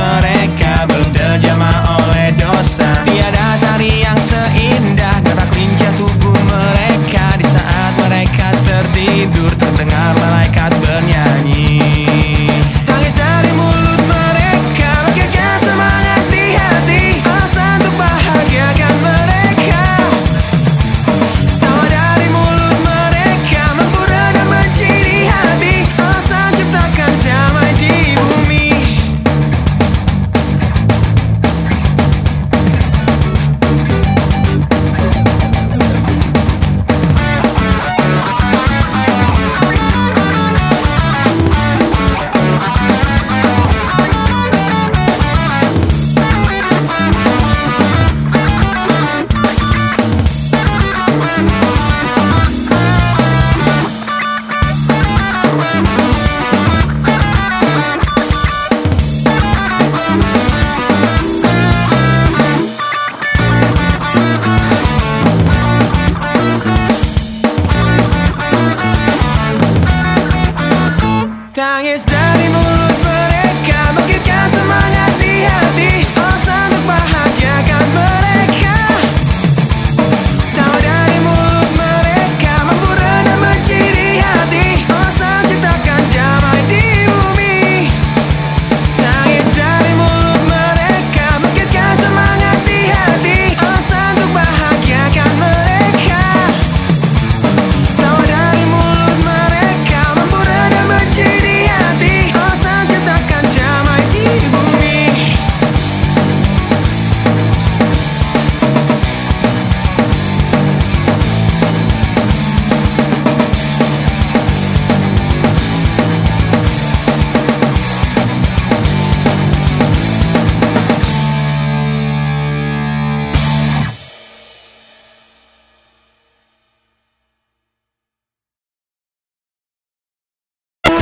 Tangis dan oh